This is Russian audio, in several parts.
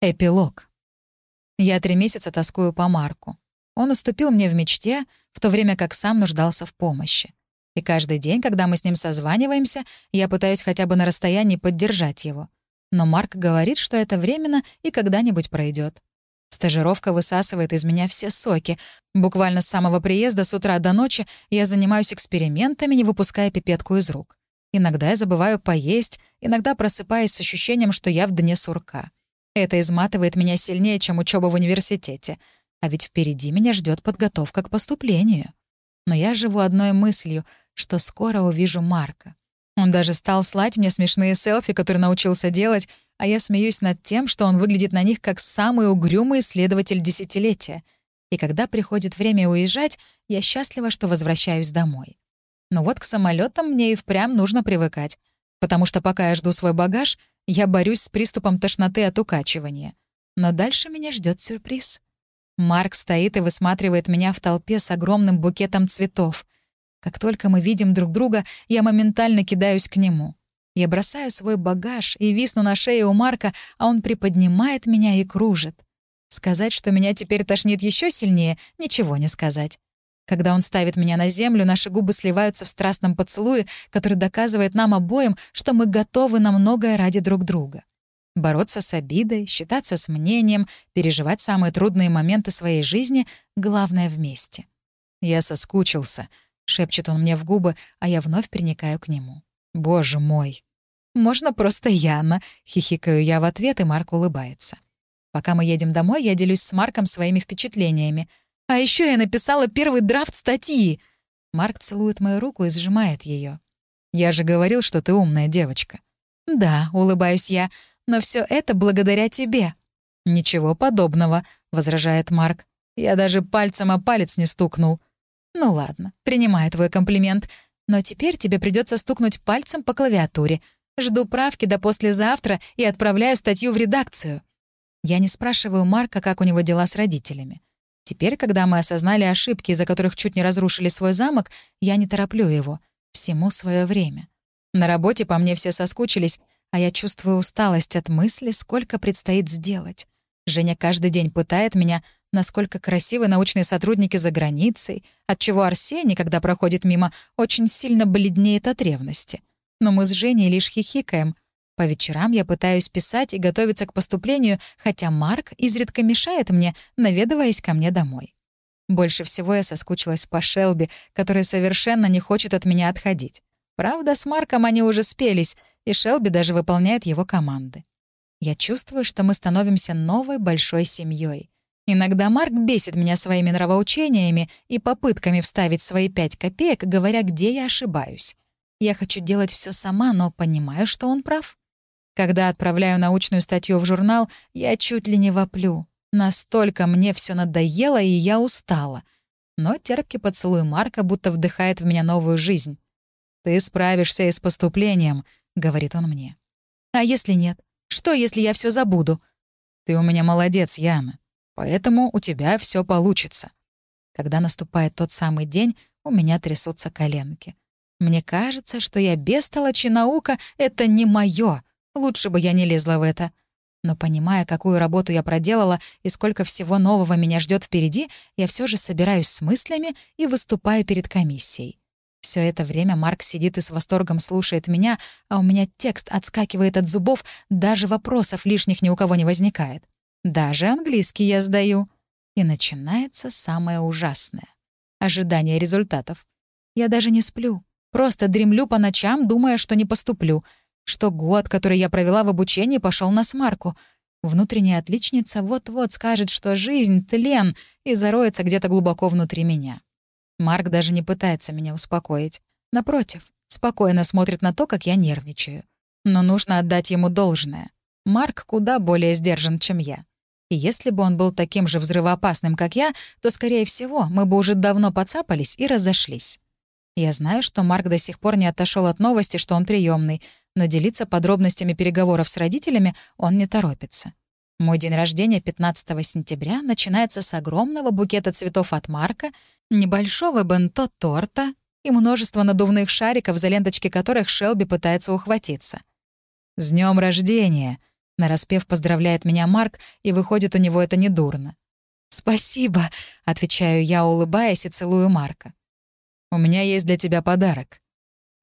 Эпилог. Я три месяца тоскую по Марку. Он уступил мне в мечте, в то время как сам нуждался в помощи. И каждый день, когда мы с ним созваниваемся, я пытаюсь хотя бы на расстоянии поддержать его. Но Марк говорит, что это временно и когда-нибудь пройдет. Стажировка высасывает из меня все соки. Буквально с самого приезда с утра до ночи я занимаюсь экспериментами, не выпуская пипетку из рук. Иногда я забываю поесть, иногда просыпаюсь с ощущением, что я в дне сурка. Это изматывает меня сильнее, чем учеба в университете. А ведь впереди меня ждет подготовка к поступлению. Но я живу одной мыслью, что скоро увижу Марка. Он даже стал слать мне смешные селфи, которые научился делать, а я смеюсь над тем, что он выглядит на них как самый угрюмый исследователь десятилетия. И когда приходит время уезжать, я счастлива, что возвращаюсь домой. Но вот к самолетам мне и впрямь нужно привыкать, потому что пока я жду свой багаж, я борюсь с приступом тошноты от укачивания. Но дальше меня ждет сюрприз. Марк стоит и высматривает меня в толпе с огромным букетом цветов. Как только мы видим друг друга, я моментально кидаюсь к нему. Я бросаю свой багаж и висну на шее у Марка, а он приподнимает меня и кружит. Сказать, что меня теперь тошнит еще сильнее, ничего не сказать. Когда он ставит меня на землю, наши губы сливаются в страстном поцелуе, который доказывает нам обоим, что мы готовы на многое ради друг друга. Бороться с обидой, считаться с мнением, переживать самые трудные моменты своей жизни — главное вместе. «Я соскучился», — шепчет он мне в губы, а я вновь приникаю к нему. «Боже мой!» «Можно просто Яна», — хихикаю я в ответ, и Марк улыбается. Пока мы едем домой, я делюсь с Марком своими впечатлениями — а еще я написала первый драфт статьи. Марк целует мою руку и сжимает ее. Я же говорил, что ты умная девочка. Да, улыбаюсь я, но все это благодаря тебе. Ничего подобного, возражает Марк. Я даже пальцем о палец не стукнул. Ну ладно, принимаю твой комплимент, но теперь тебе придется стукнуть пальцем по клавиатуре. Жду правки до послезавтра и отправляю статью в редакцию. Я не спрашиваю Марка, как у него дела с родителями. Теперь, когда мы осознали ошибки, из-за которых чуть не разрушили свой замок, я не тороплю его. Всему свое время. На работе по мне все соскучились, а я чувствую усталость от мысли, сколько предстоит сделать. Женя каждый день пытает меня, насколько красивы научные сотрудники за границей, отчего Арсений, когда проходит мимо, очень сильно бледнеет от ревности. Но мы с Женей лишь хихикаем — по вечерам я пытаюсь писать и готовиться к поступлению, хотя Марк изредка мешает мне, наведываясь ко мне домой. Больше всего я соскучилась по Шелби, который совершенно не хочет от меня отходить. Правда, с Марком они уже спелись, и Шелби даже выполняет его команды. Я чувствую, что мы становимся новой большой семьей. Иногда Марк бесит меня своими нравоучениями и попытками вставить свои пять копеек, говоря, где я ошибаюсь. Я хочу делать все сама, но понимаю, что он прав. Когда отправляю научную статью в журнал, я чуть ли не воплю. Настолько мне все надоело, и я устала. Но терпкий поцелуй Марка будто вдыхает в меня новую жизнь. «Ты справишься и с поступлением», — говорит он мне. «А если нет? Что, если я все забуду?» «Ты у меня молодец, Яна. Поэтому у тебя все получится». Когда наступает тот самый день, у меня трясутся коленки. Мне кажется, что я бестолочь и наука — это не моё. Лучше бы я не лезла в это. Но понимая, какую работу я проделала и сколько всего нового меня ждет впереди, я все же собираюсь с мыслями и выступаю перед комиссией. Все это время Марк сидит и с восторгом слушает меня, а у меня текст отскакивает от зубов, даже вопросов лишних ни у кого не возникает. Даже английский я сдаю. И начинается самое ужасное — ожидание результатов. Я даже не сплю, просто дремлю по ночам, думая, что не поступлю — что год, который я провела в обучении, пошел на смарку. Внутренняя отличница вот-вот скажет, что жизнь — тлен, и зароется где-то глубоко внутри меня. Марк даже не пытается меня успокоить. Напротив, спокойно смотрит на то, как я нервничаю. Но нужно отдать ему должное. Марк куда более сдержан, чем я. И если бы он был таким же взрывоопасным, как я, то, скорее всего, мы бы уже давно подцапались и разошлись. Я знаю, что Марк до сих пор не отошел от новости, что он приемный, но делиться подробностями переговоров с родителями он не торопится. Мой день рождения 15 сентября начинается с огромного букета цветов от Марка, небольшого бенто-торта и множества надувных шариков, за ленточки которых Шелби пытается ухватиться. «С днем рождения!» Нараспев поздравляет меня Марк, и выходит у него это недурно. «Спасибо», — отвечаю я, улыбаясь и целую Марка. «У меня есть для тебя подарок».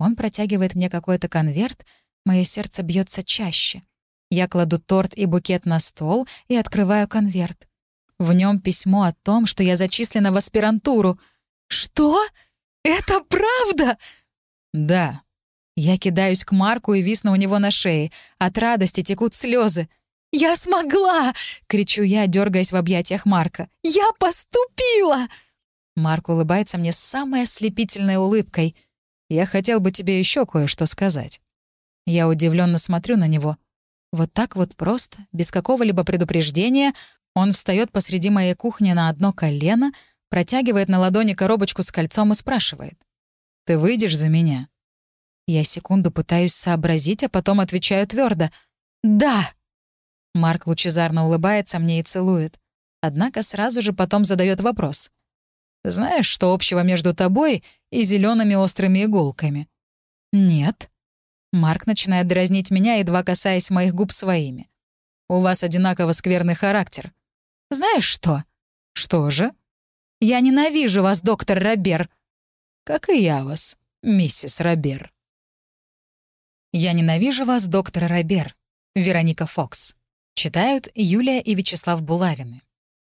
Он протягивает мне какой-то конверт, мое сердце бьется чаще. Я кладу торт и букет на стол и открываю конверт. В нем письмо о том, что я зачислена в аспирантуру. «Что? Это правда?» «Да». Я кидаюсь к Марку и висну у него на шее. От радости текут слезы. «Я смогла!» — кричу я, дергаясь в объятиях Марка. «Я поступила!» Марк улыбается мне самой ослепительной улыбкой. «Я хотел бы тебе еще кое-что сказать». Я удивленно смотрю на него. Вот так вот просто, без какого-либо предупреждения, он встает посреди моей кухни на одно колено, протягивает на ладони коробочку с кольцом и спрашивает. «Ты выйдешь за меня?» Я секунду пытаюсь сообразить, а потом отвечаю твердо. «Да!» Марк лучезарно улыбается мне и целует. Однако сразу же потом задает вопрос. «Знаешь, что общего между тобой и зелеными острыми иголками?» «Нет». Марк начинает дразнить меня, едва касаясь моих губ своими. «У вас одинаково скверный характер». «Знаешь что?» «Что же?» «Я ненавижу вас, доктор Робер». «Как и я вас, миссис Робер». «Я ненавижу вас, доктор Робер». Вероника Фокс. Читают Юлия и Вячеслав Булавины.